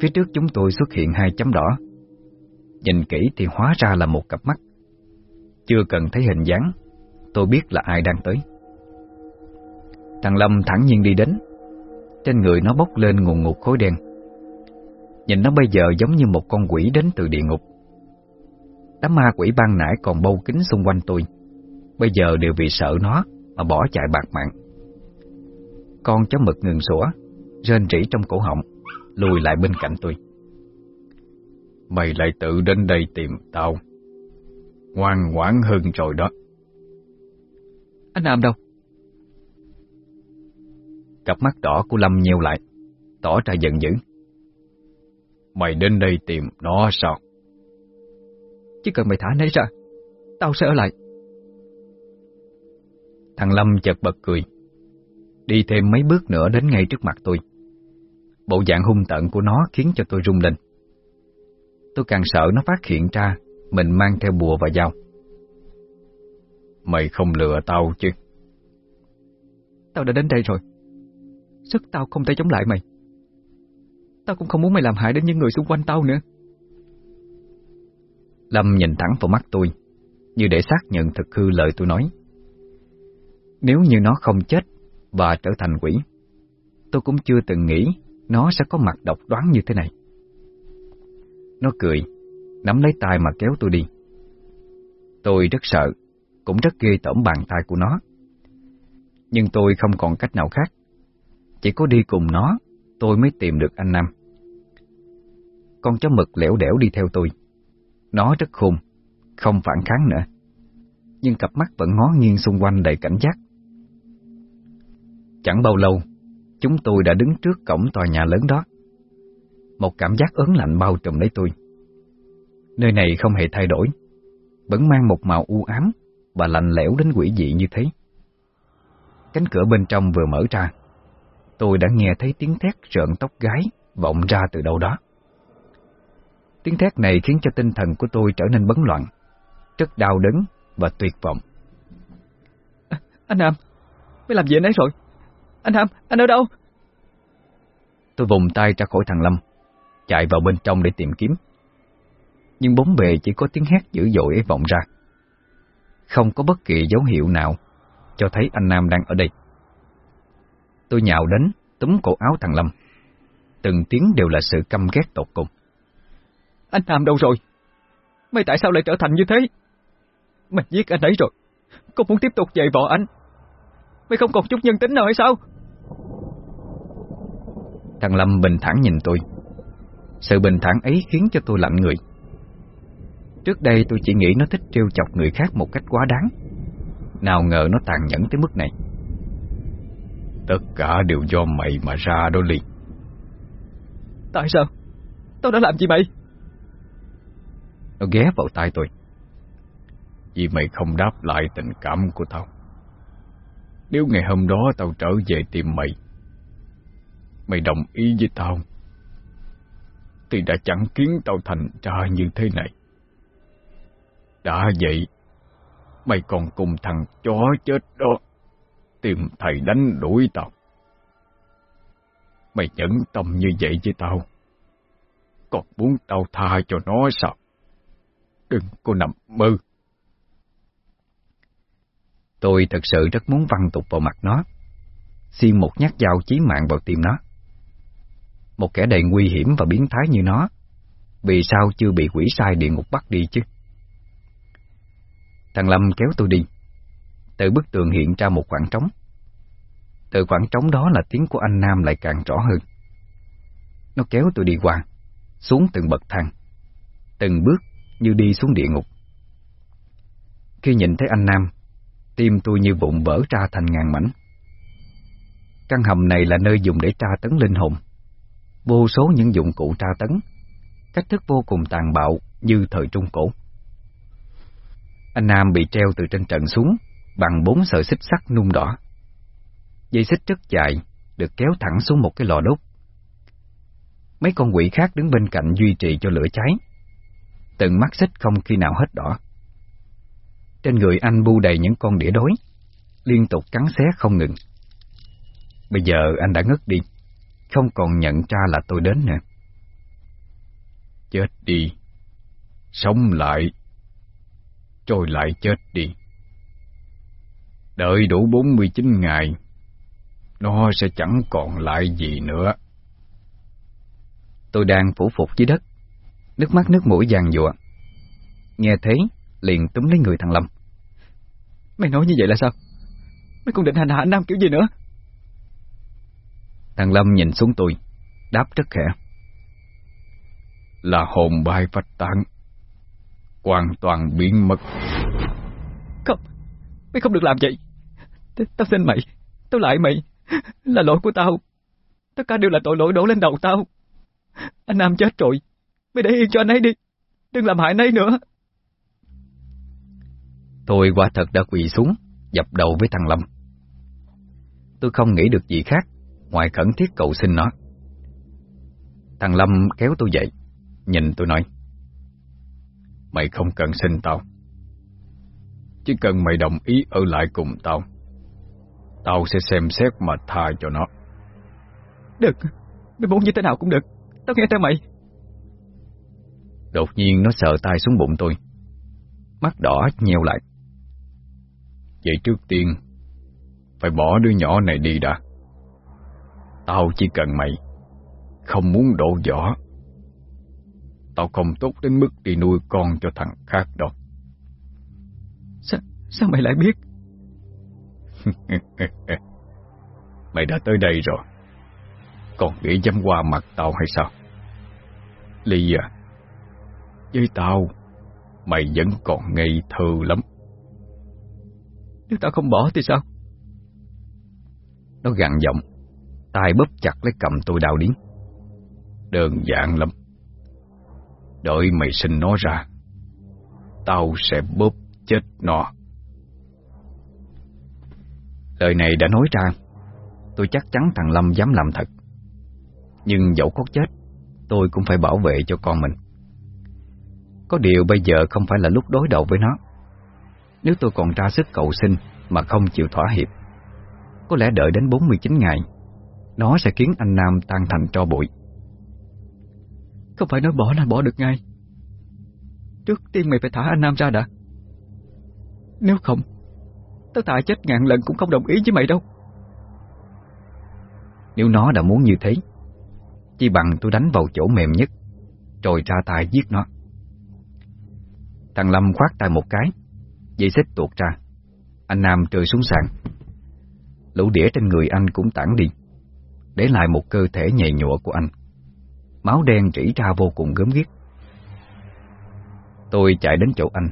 Phía trước chúng tôi xuất hiện hai chấm đỏ. Nhìn kỹ thì hóa ra là một cặp mắt. Chưa cần thấy hình dáng, tôi biết là ai đang tới. Thằng Lâm thẳng nhiên đi đến, trên người nó bốc lên nguồn ngục khối đen. Nhìn nó bây giờ giống như một con quỷ đến từ địa ngục. Đám ma quỷ ban nãy còn bâu kính xung quanh tôi, bây giờ đều vì sợ nó mà bỏ chạy bạc mạng. Con chó mực ngừng sủa, rên rỉ trong cổ họng, lùi lại bên cạnh tôi. Mày lại tự đến đây tìm tao. Ngoan ngoãn hơn rồi đó. Anh Nam đâu? Cặp mắt đỏ của Lâm nheo lại, tỏ ra giận dữ. Mày đến đây tìm nó sao? Chỉ cần mày thả nấy ra, tao sẽ ở lại. Thằng Lâm chợt bật cười, đi thêm mấy bước nữa đến ngay trước mặt tôi. Bộ dạng hung tợn của nó khiến cho tôi rung lên. Tôi càng sợ nó phát hiện ra mình mang theo bùa và dao. Mày không lừa tao chứ? Tao đã đến đây rồi. Sức tao không thể chống lại mày. Tao cũng không muốn mày làm hại đến những người xung quanh tao nữa. Lâm nhìn thẳng vào mắt tôi, như để xác nhận thực hư lời tôi nói. Nếu như nó không chết và trở thành quỷ, tôi cũng chưa từng nghĩ nó sẽ có mặt độc đoán như thế này. Nó cười, nắm lấy tay mà kéo tôi đi. Tôi rất sợ, cũng rất ghê tởm bàn tay của nó. Nhưng tôi không còn cách nào khác. Chỉ có đi cùng nó, tôi mới tìm được anh Nam. Con chó mực lẻo đẻo đi theo tôi. Nó rất khôn, không phản kháng nữa. Nhưng cặp mắt vẫn ngó nghiêng xung quanh đầy cảnh giác. Chẳng bao lâu, chúng tôi đã đứng trước cổng tòa nhà lớn đó. Một cảm giác ớn lạnh bao trùm lấy tôi. Nơi này không hề thay đổi, vẫn mang một màu u ám và lạnh lẽo đến quỷ dị như thế. Cánh cửa bên trong vừa mở ra, tôi đã nghe thấy tiếng thét rợn tóc gái vọng ra từ đâu đó. Tiếng thét này khiến cho tinh thần của tôi trở nên bấn loạn, rất đau đớn và tuyệt vọng. À, anh Nam, mới làm gì anh ấy rồi? Anh Nam, anh ở đâu? Tôi vùng tay ra khỏi thằng Lâm, chạy vào bên trong để tìm kiếm. Nhưng bốn bề chỉ có tiếng hét dữ dội ấy vọng ra. Không có bất kỳ dấu hiệu nào cho thấy anh Nam đang ở đây. Tôi nhào đến, túm cổ áo thằng Lâm. Từng tiếng đều là sự căm ghét tột cùng. Anh Nam đâu rồi? Mày tại sao lại trở thành như thế? Mày giết anh ấy rồi. Không muốn tiếp tục dạy vợ anh. Mày không còn chút nhân tính nào hay sao? Thằng Lâm bình thản nhìn tôi. Sự bình thản ấy khiến cho tôi lạnh người. Trước đây tôi chỉ nghĩ nó thích trêu chọc người khác một cách quá đáng. Nào ngờ nó tàn nhẫn tới mức này. Tất cả đều do mày mà ra đó liền. Tại sao? Tao đã làm gì mày? Nó ghé vào tay tôi. Vì mày không đáp lại tình cảm của tao. Nếu ngày hôm đó tao trở về tìm mày, mày đồng ý với tao, thì đã chẳng khiến tao thành ra như thế này. Đã vậy, mày còn cùng thằng chó chết đó, tìm thầy đánh đuổi tao. Mày nhẫn tâm như vậy với tao, còn muốn tao tha cho nó sao? Đừng có nằm mơ. Tôi thật sự rất muốn văng tục vào mặt nó, xiên một nhát dao chí mạng vào tim nó. Một kẻ đầy nguy hiểm và biến thái như nó, vì sao chưa bị quỷ sai địa ngục bắt đi chứ? Thằng Lâm kéo tôi đi. Từ bức tường hiện ra một khoảng trống. Từ khoảng trống đó là tiếng của anh Nam lại càng rõ hơn. Nó kéo tôi đi qua, xuống từng bậc thang, từng bước như đi xuống địa ngục. Khi nhìn thấy anh Nam, tim tôi như vụn vỡ ra thành ngàn mảnh. Căn hầm này là nơi dùng để tra tấn linh hồn. Vô số những dụng cụ tra tấn, cách thức vô cùng tàn bạo như thời Trung Cổ. Anh Nam bị treo từ trên trận xuống bằng bốn sợi xích sắt nung đỏ. Dây xích rất dài, được kéo thẳng xuống một cái lò đốt. Mấy con quỷ khác đứng bên cạnh duy trì cho lửa cháy. Từng mắt xích không khi nào hết đỏ. Trên người anh bu đầy những con đĩa đói, liên tục cắn xé không ngừng. Bây giờ anh đã ngất đi, không còn nhận ra là tôi đến nữa. Chết đi, sống lại, rồi lại chết đi. Đợi đủ 49 ngày, nó sẽ chẳng còn lại gì nữa. Tôi đang phủ phục dưới đất, nước mắt nước mũi vàng giụa. Nghe thấy, liền túm lấy người thằng Lâm. Mày nói như vậy là sao? Mày còn định hành hạ Nam kiểu gì nữa? Thằng Lâm nhìn xuống tôi, đáp rất khẽ. Là hồn bay phách tán, hoàn toàn biến mất. Không, mày không được làm vậy. Tao xin mày, tao lại mày, là lỗi của tao. Tất cả đều là tội lỗi đổ lên đầu tao. Anh Nam chết rồi, mày để yên cho anh ấy đi, đừng làm hại anh ấy nữa. Tôi quả thật đã quỳ xuống, dập đầu với thằng Lâm. Tôi không nghĩ được gì khác, ngoài khẩn thiết cầu xin nó. Thằng Lâm kéo tôi dậy, nhìn tôi nói. Mày không cần xin tao. Chỉ cần mày đồng ý ở lại cùng tao. Tao sẽ xem xét mà tha cho nó. Được, mày muốn như thế nào cũng được. Tao nghe theo mày. Đột nhiên nó sờ tay xuống bụng tôi. Mắt đỏ nheo lại. Vậy trước tiên, phải bỏ đứa nhỏ này đi đã. Tao chỉ cần mày, không muốn đổ vỏ. Tao không tốt đến mức đi nuôi con cho thằng khác đâu. Sao, sao mày lại biết? [LAUGHS] mày đã tới đây rồi. Còn nghĩ dám qua mặt tao hay sao? Ly à, với tao, mày vẫn còn ngây thơ lắm. Nếu tao không bỏ thì sao? Nó gằn giọng, tay bóp chặt lấy cầm tôi đau điếng. Đơn giản lắm. Đợi mày sinh nó ra, tao sẽ bóp chết nó. Lời này đã nói ra, tôi chắc chắn thằng Lâm dám làm thật. Nhưng dẫu có chết, tôi cũng phải bảo vệ cho con mình. Có điều bây giờ không phải là lúc đối đầu với nó. Nếu tôi còn ra sức cầu xin mà không chịu thỏa hiệp, có lẽ đợi đến 49 ngày, nó sẽ khiến anh Nam tan thành tro bụi. Không phải nói bỏ là bỏ được ngay. Trước tiên mày phải thả anh Nam ra đã. Nếu không, tao thả chết ngàn lần cũng không đồng ý với mày đâu. Nếu nó đã muốn như thế, chỉ bằng tôi đánh vào chỗ mềm nhất, rồi ra tay giết nó. Thằng Lâm khoát tay một cái, dây xích tuột ra. Anh Nam rơi xuống sàn. Lũ đĩa trên người anh cũng tản đi, để lại một cơ thể nhầy nhụa của anh. Máu đen rỉ ra vô cùng gớm ghiếc. Tôi chạy đến chỗ anh,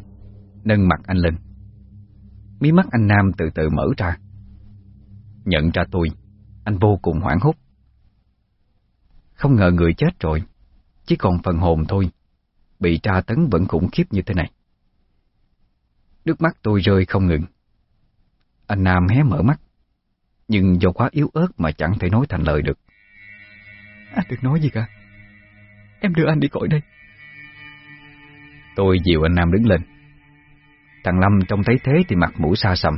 nâng mặt anh lên. Mí mắt anh Nam từ từ mở ra. Nhận ra tôi, anh vô cùng hoảng hốt. Không ngờ người chết rồi, chỉ còn phần hồn thôi, bị tra tấn vẫn khủng khiếp như thế này. Nước mắt tôi rơi không ngừng. Anh Nam hé mở mắt, nhưng do quá yếu ớt mà chẳng thể nói thành lời được. À, anh đừng nói gì cả. Em đưa anh đi cõi đây. Tôi dìu anh Nam đứng lên. Thằng Lâm trông thấy thế thì mặt mũi xa xăm.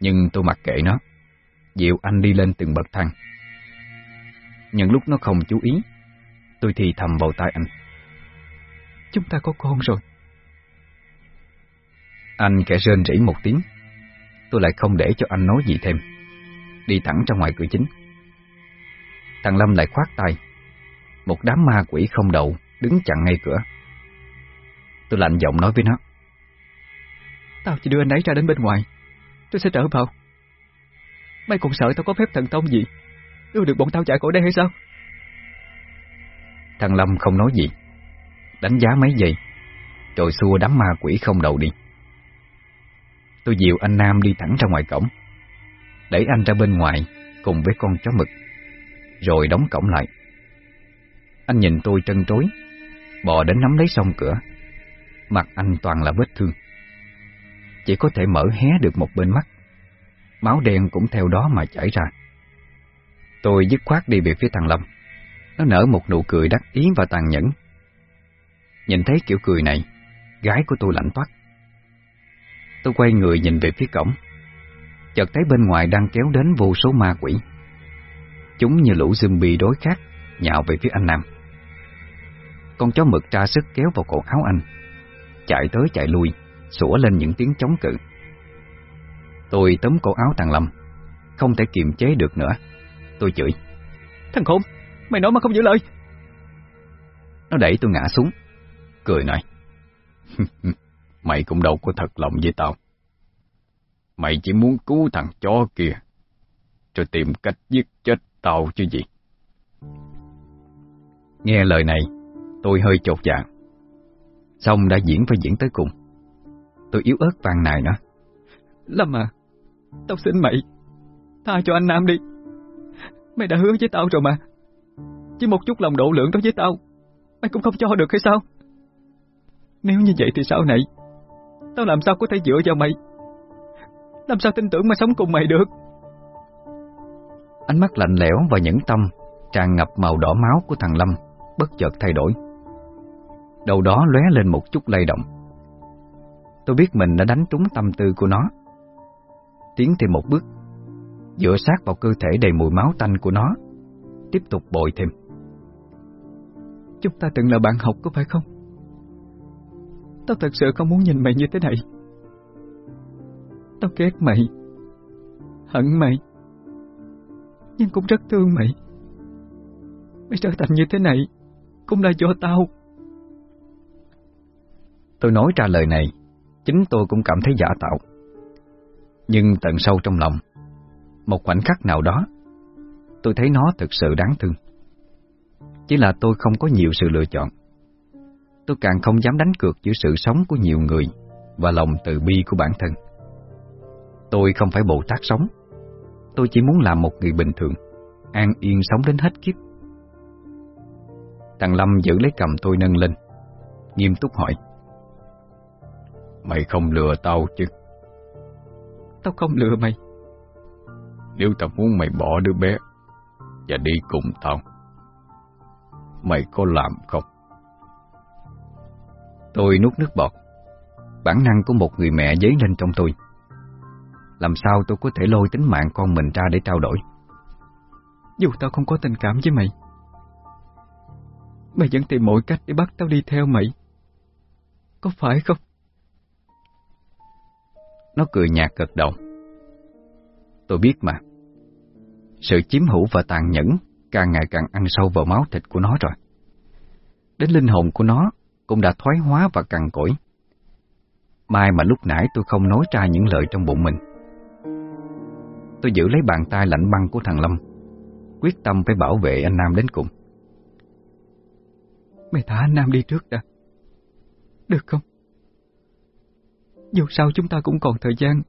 Nhưng tôi mặc kệ nó, dìu anh đi lên từng bậc thang. Nhưng lúc nó không chú ý, tôi thì thầm vào tai anh. Chúng ta có con rồi. Anh kẻ rên rỉ một tiếng. Tôi lại không để cho anh nói gì thêm. Đi thẳng ra ngoài cửa chính. Thằng Lâm lại khoát tay Một đám ma quỷ không đầu Đứng chặn ngay cửa. Tôi lạnh giọng nói với nó. Tao chỉ đưa anh ấy ra đến bên ngoài. Tôi sẽ trở vào. Mày còn sợ tao có phép thần thông gì? Đưa được bọn tao chạy khỏi đây hay sao? Thằng Lâm không nói gì. Đánh giá mấy giây Rồi xua đám ma quỷ không đầu đi. Tôi dìu anh Nam đi thẳng ra ngoài cổng. Đẩy anh ra bên ngoài Cùng với con chó mực Rồi đóng cổng lại anh nhìn tôi trân trối. Bò đến nắm lấy song cửa. Mặt anh toàn là vết thương. Chỉ có thể mở hé được một bên mắt. Máu đen cũng theo đó mà chảy ra. Tôi dứt khoát đi về phía thằng Lâm Nó nở một nụ cười đắc ý và tàn nhẫn. Nhìn thấy kiểu cười này, Gái của tôi lạnh toát. Tôi quay người nhìn về phía cổng. Chợt thấy bên ngoài đang kéo đến vô số ma quỷ. Chúng như lũ zombie đối khác, Nhào về phía anh Nam. Con chó mực tra sức kéo vào cổ áo anh. Chạy tới chạy lui Sủa lên những tiếng chống cự. Tôi tóm cổ áo thằng Lâm Không thể kiềm chế được nữa. Tôi chửi Thằng khốn, mày nói mà không giữ lời. Nó đẩy tôi ngã xuống Cười nói [LAUGHS] Mày cũng đâu có thật lòng với tao. Mày chỉ muốn cứu thằng chó kia Rồi tìm cách giết chết tao chứ gì. Nghe lời này Tôi hơi chột dạ. Xong đã diễn phải diễn tới cùng. Tôi yếu ớt vàng nài nó Lâm à Tao xin mày, Tha cho anh Nam đi. Mày đã hứa với tao rồi mà. Chỉ một chút lòng độ lượng đó với tao, Mày cũng không cho được hay sao? Nếu như vậy thì sau này, Tao làm sao có thể dựa vào mày? Làm sao tin tưởng mà sống cùng mày được? Ánh mắt lạnh lẽo và nhẫn tâm Tràn ngập màu đỏ máu của thằng Lâm Bất chợt thay đổi. Đầu đó lóe lên một chút lay động. Tôi biết mình đã đánh trúng tâm tư của nó. Tiến thêm một bước, Dựa sát vào cơ thể đầy mùi máu tanh của nó, Tiếp tục bội thêm. Chúng ta từng là bạn học có phải không? Tao thật sự không muốn nhìn mày như thế này. Tao ghét mày, Hận mày, Nhưng cũng rất thương mày. Mày trở thành như thế này Cũng là do tao. Tôi nói ra lời này, Chính tôi cũng cảm thấy giả tạo. Nhưng tận sâu trong lòng, Một khoảnh khắc nào đó, Tôi thấy nó thực sự đáng thương. Chỉ là tôi không có nhiều sự lựa chọn. Tôi càng không dám đánh cược giữa sự sống của nhiều người Và lòng từ bi của bản thân. Tôi không phải Bồ Tát sống. Tôi chỉ muốn làm một người bình thường, An yên sống đến hết kiếp. Thằng Lâm giữ lấy cầm tôi nâng lên, Nghiêm túc hỏi. Mày không lừa tao chứ. Tao không lừa mày. Nếu tao muốn mày bỏ đứa bé Và đi cùng tao Mày có làm không? Tôi nuốt nước bọt. Bản năng của một người mẹ dấy lên trong tôi. Làm sao tôi có thể lôi tính mạng con mình ra để trao đổi? Dù tao không có tình cảm với mày Mày vẫn tìm mọi cách để bắt tao đi theo mày. Có phải không? Nó cười nhạt gật đầu. Tôi biết mà. Sự chiếm hữu và tàn nhẫn Càng ngày càng ăn sâu vào máu thịt của nó rồi. Đến linh hồn của nó Cũng đã thoái hóa và cằn cỗi. Mai mà lúc nãy tôi không nói ra những lời trong bụng mình. Tôi giữ lấy bàn tay lạnh băng của thằng Lâm, Quyết tâm phải bảo vệ anh Nam đến cùng. Mày thả anh Nam đi trước đã. Được không? Dù sao chúng ta cũng còn thời gian.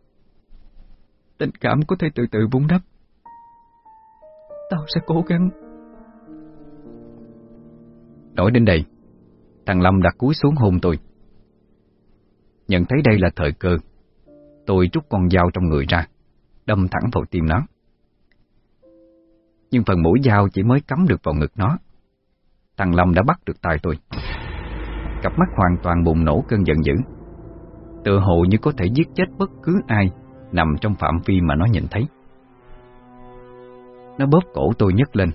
Tình cảm có thể từ từ vun đắp. Tao sẽ cố gắng. Nói đến đây, Thằng Lâm đặt cúi xuống hôn tôi. Nhận thấy đây là thời cơ, Tôi rút con dao trong người ra, Đâm thẳng vào tim nó. Nhưng phần mũi dao chỉ mới cắm được vào ngực nó. Thằng Lâm đã bắt được tay tôi. Cặp mắt hoàn toàn bùng nổ cơn giận dữ. Tựa hồ như có thể giết chết bất cứ ai Nằm trong phạm vi mà nó nhìn thấy. Nó bóp cổ tôi nhấc lên.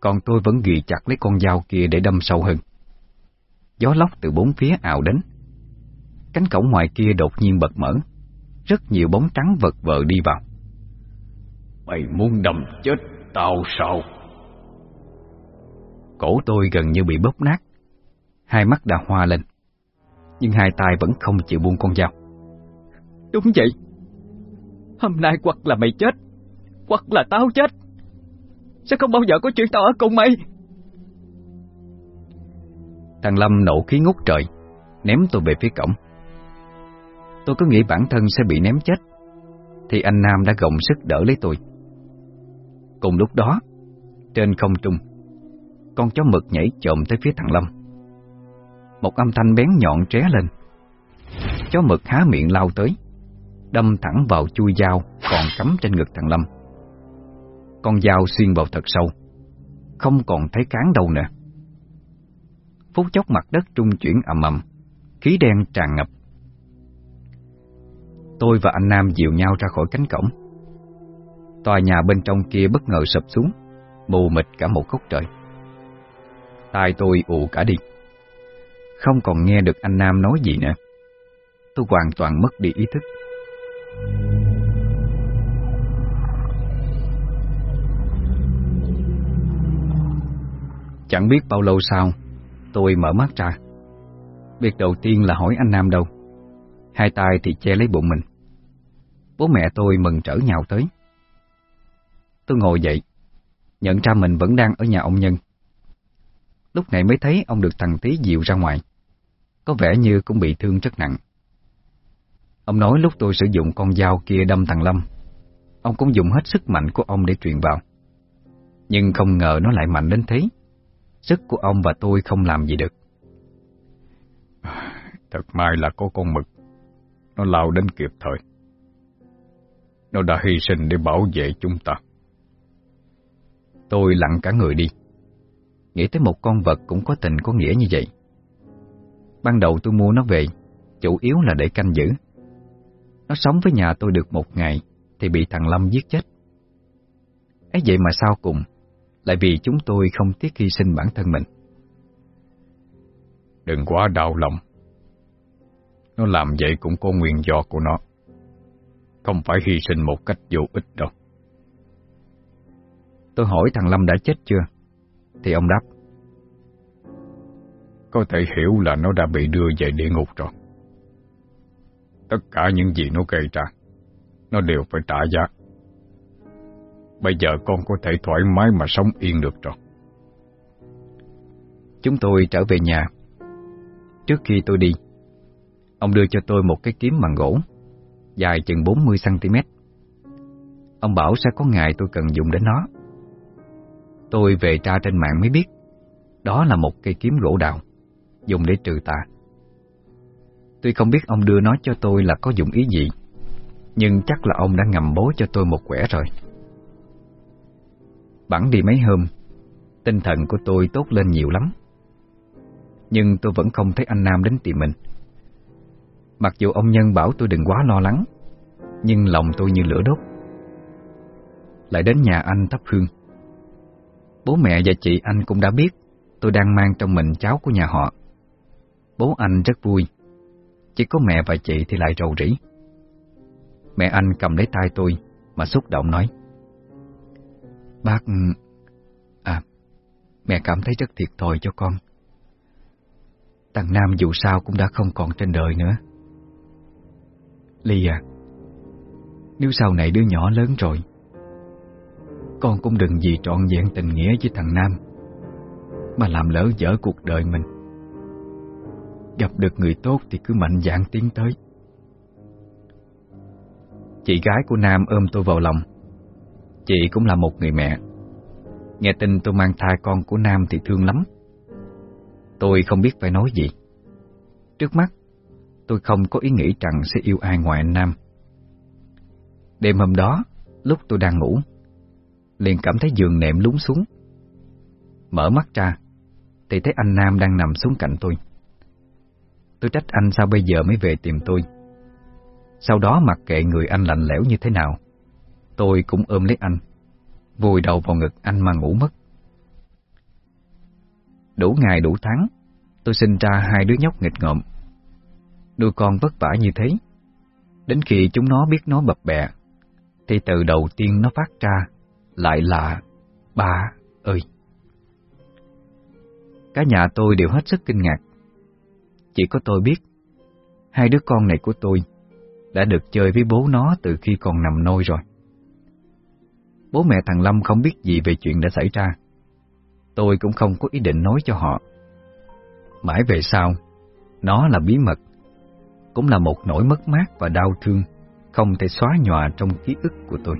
Còn tôi vẫn ghi chặt lấy con dao kia để đâm sâu hơn. Gió lốc từ bốn phía ào đến. Cánh cổng ngoài kia đột nhiên bật mở. Rất nhiều bóng trắng vật vờ đi vào. Mày muốn đâm chết tao sao? Cổ tôi gần như bị bóp nát. Hai mắt đã hoa lên nhưng hai tay vẫn không chịu buông con dao. Đúng vậy. Hôm nay hoặc là mày chết Hoặc là tao chết. Sẽ không bao giờ có chuyện tao ở cùng mày. Thằng Lâm nổ khí ngút trời, Ném tôi về phía cổng. Tôi cứ nghĩ bản thân sẽ bị ném chết, Thì anh Nam đã gồng sức đỡ lấy tôi. Cùng lúc đó, Trên không trung, Con chó mực nhảy trộm tới phía thằng Lâm. Một âm thanh bén nhọn tré lên. Chó mực há miệng lao tới, Đâm thẳng vào chui dao Còn cắm trên ngực thằng Lâm. Con dao xuyên vào thật sâu, Không còn thấy cán đâu nữa Phút chốc mặt đất trung chuyển ầm ầm, Khí đen tràn ngập. Tôi và anh Nam dìu nhau ra khỏi cánh cổng. Tòa nhà bên trong kia bất ngờ sập xuống, Mù mịt cả một góc trời. Tai tôi ù cả đi. Không còn nghe được anh Nam nói gì nữa. Tôi hoàn toàn mất đi ý thức. Chẳng biết bao lâu sau, Tôi mở mắt ra. Việc đầu tiên là hỏi anh Nam đâu. Hai tay thì che lấy bụng mình. Bố mẹ tôi mừng trở nhào tới. Tôi ngồi dậy, Nhận ra mình vẫn đang ở nhà ông Nhân. Lúc này mới thấy ông được thằng tí dịu ra ngoài. Có vẻ như cũng bị thương rất nặng. Ông nói lúc tôi sử dụng con dao kia đâm thằng Lâm Ông cũng dùng hết sức mạnh của ông để truyền vào. Nhưng không ngờ nó lại mạnh đến thế. Sức của ông và tôi không làm gì được. Thật may là có con mực. Nó lao đến kịp thời. Nó đã hy sinh để bảo vệ chúng ta. Tôi lặng cả người đi Nghĩ tới một con vật cũng có tình có nghĩa như vậy. Ban đầu tôi mua nó về Chủ yếu là để canh giữ. Nó sống với nhà tôi được một ngày Thì bị thằng Lâm giết chết. Ấy vậy mà sau cùng Lại vì chúng tôi không tiếc hy sinh bản thân mình. Đừng quá đau lòng. Nó làm vậy cũng có nguyên do của nó. Không phải hy sinh một cách vô ích đâu. Tôi hỏi thằng Lâm đã chết chưa Thì ông đáp Có thể hiểu là nó đã bị đưa về địa ngục rồi. Tất cả những gì nó gây ra Nó đều phải trả giá. Bây giờ con có thể thoải mái mà sống yên được rồi. Chúng tôi trở về nhà. Trước khi tôi đi Ông đưa cho tôi một cái kiếm bằng gỗ Dài chừng 40cm Ông bảo sẽ có ngày tôi cần dùng đến nó Tôi về tra trên mạng mới biết. Đó là một cây kiếm gỗ đào, Dùng để trừ tà. Tuy không biết ông đưa nó cho tôi là có dụng ý gì, Nhưng chắc là ông đã ngầm bố cho tôi một quẻ rồi. Bẵng đi mấy hôm, Tinh thần của tôi tốt lên nhiều lắm. Nhưng tôi vẫn không thấy anh Nam đến tìm mình. Mặc dù ông Nhân bảo tôi đừng quá lo lắng, Nhưng lòng tôi như lửa đốt. Lại đến nhà anh thắp hương. Bố mẹ và chị anh cũng đã biết tôi đang mang trong mình cháu của nhà họ. Bố anh rất vui, chỉ có mẹ và chị thì lại rầu rĩ. Mẹ anh cầm lấy tay tôi mà xúc động nói. Bác... À, mẹ cảm thấy rất thiệt thòi cho con. Thằng Nam dù sao cũng đã không còn trên đời nữa. Ly à, nếu sau này đứa nhỏ lớn rồi, con cũng đừng vì trọn vẹn tình nghĩa với thằng Nam, Mà làm lỡ dở cuộc đời mình. Gặp được người tốt thì cứ mạnh dạn tiến tới. Chị gái của Nam ôm tôi vào lòng. Chị cũng là một người mẹ. Nghe tin tôi mang thai con của Nam thì thương lắm. Tôi không biết phải nói gì. Trước mắt, Tôi không có ý nghĩ rằng sẽ yêu ai ngoài anh Nam. Đêm hôm đó, Lúc tôi đang ngủ liền cảm thấy giường nệm lún xuống. Mở mắt ra, thì thấy anh Nam đang nằm xuống cạnh tôi. Tôi trách anh sao bây giờ mới về tìm tôi. Sau đó mặc kệ người anh lạnh lẽo như thế nào, tôi cũng ôm lấy anh, vùi đầu vào ngực anh mà ngủ mất. Đủ ngày đủ tháng, tôi sinh ra hai đứa nhóc nghịch ngợm. Nuôi con vất vả như thế, đến khi chúng nó biết nói bập bẹ, thì từ đầu tiên nó phát ra lại là ba ơi. Cả nhà tôi đều hết sức kinh ngạc. Chỉ có tôi biết, hai đứa con này của tôi đã được chơi với bố nó từ khi còn nằm nôi rồi. Bố mẹ thằng Lâm không biết gì về chuyện đã xảy ra. Tôi cũng không có ý định nói cho họ. Mãi về sau, nó là bí mật, cũng là một nỗi mất mát và đau thương không thể xóa nhòa trong ký ức của tôi.